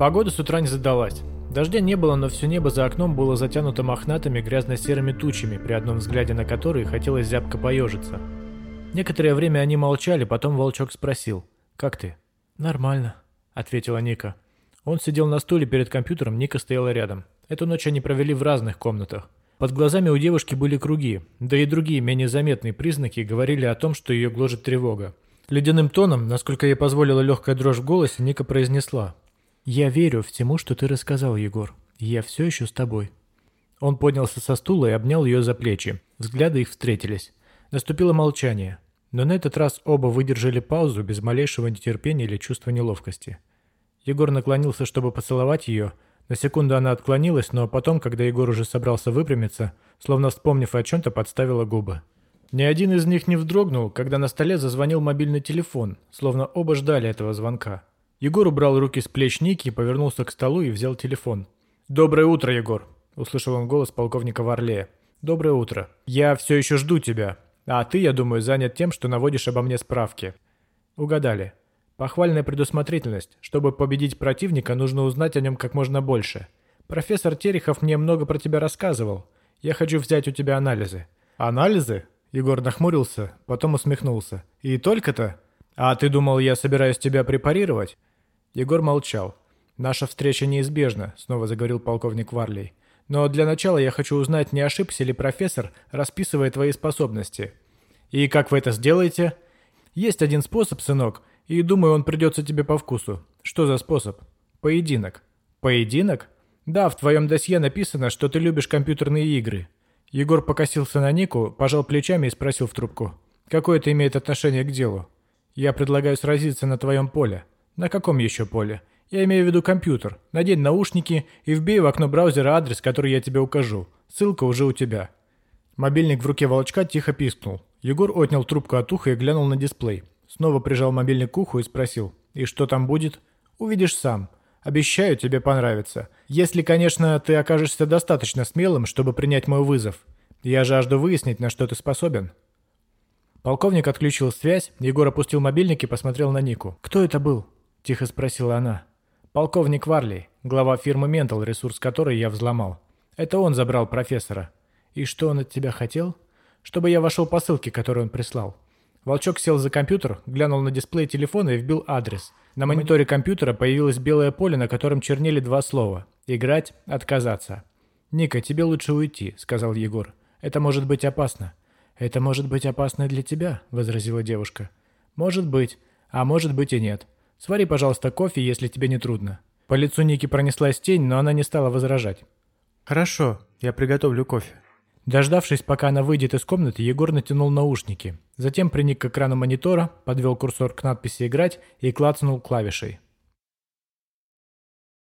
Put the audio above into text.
Погода с утра не задалась. Дождя не было, но все небо за окном было затянуто мохнатыми грязно-серыми тучами, при одном взгляде на которые хотелось зябко поежиться. Некоторое время они молчали, потом волчок спросил. «Как ты?» «Нормально», — ответила Ника. Он сидел на стуле перед компьютером, Ника стояла рядом. Эту ночь они провели в разных комнатах. Под глазами у девушки были круги, да и другие, менее заметные признаки говорили о том, что ее гложет тревога. Ледяным тоном, насколько ей позволила легкая дрожь в голосе, Ника произнесла. «Я верю всему, что ты рассказал, Егор. Я все еще с тобой». Он поднялся со стула и обнял ее за плечи. Взгляды их встретились. Наступило молчание. Но на этот раз оба выдержали паузу без малейшего нетерпения или чувства неловкости. Егор наклонился, чтобы поцеловать ее. На секунду она отклонилась, но потом, когда Егор уже собрался выпрямиться, словно вспомнив о чем-то, подставила губы. Ни один из них не вздрогнул, когда на столе зазвонил мобильный телефон, словно оба ждали этого звонка. Егор убрал руки с плеч Ники, повернулся к столу и взял телефон. «Доброе утро, Егор!» – услышал он голос полковника Варлея. «Доброе утро. Я все еще жду тебя. А ты, я думаю, занят тем, что наводишь обо мне справки». Угадали. Похвальная предусмотрительность. Чтобы победить противника, нужно узнать о нем как можно больше. Профессор Терехов мне много про тебя рассказывал. Я хочу взять у тебя анализы. Анализы? Егор нахмурился, потом усмехнулся. И только-то? А ты думал, я собираюсь тебя препарировать? Егор молчал. «Наша встреча неизбежна», — снова заговорил полковник Варлей. «Но для начала я хочу узнать, не ошибся ли профессор, расписывая твои способности». «И как вы это сделаете?» «Есть один способ, сынок, и думаю, он придется тебе по вкусу». «Что за способ?» «Поединок». «Поединок?» «Да, в твоем досье написано, что ты любишь компьютерные игры». Егор покосился на Нику, пожал плечами и спросил в трубку. «Какое это имеет отношение к делу?» «Я предлагаю сразиться на твоем поле». На каком еще поле? Я имею в виду компьютер. Надень наушники и вбей в окно браузера адрес, который я тебе укажу. Ссылка уже у тебя. Мобильник в руке волчка тихо пискнул. Егор отнял трубку от уха и глянул на дисплей. Снова прижал мобильник к уху и спросил. «И что там будет?» «Увидишь сам. Обещаю, тебе понравится. Если, конечно, ты окажешься достаточно смелым, чтобы принять мой вызов. Я жажду выяснить, на что ты способен». Полковник отключил связь, Егор опустил мобильник и посмотрел на Нику. «Кто это был?» – тихо спросила она. «Полковник Варли, глава фирмы «Ментал», ресурс которой я взломал. Это он забрал профессора. И что он от тебя хотел? Чтобы я вошел по ссылке, которую он прислал». Волчок сел за компьютер, глянул на дисплей телефона и вбил адрес. На мониторе компьютера появилось белое поле, на котором чернели два слова «Играть», «Отказаться». «Ника, тебе лучше уйти», — сказал Егор. «Это может быть опасно». «Это может быть опасно для тебя», — возразила девушка. «Может быть, а может быть и нет. Свари, пожалуйста, кофе, если тебе не трудно». По лицу Ники пронеслась тень, но она не стала возражать. «Хорошо, я приготовлю кофе». Дождавшись, пока она выйдет из комнаты, Егор натянул наушники. Затем приник к экрану монитора, подвел курсор к надписи «Играть» и клацнул клавишей.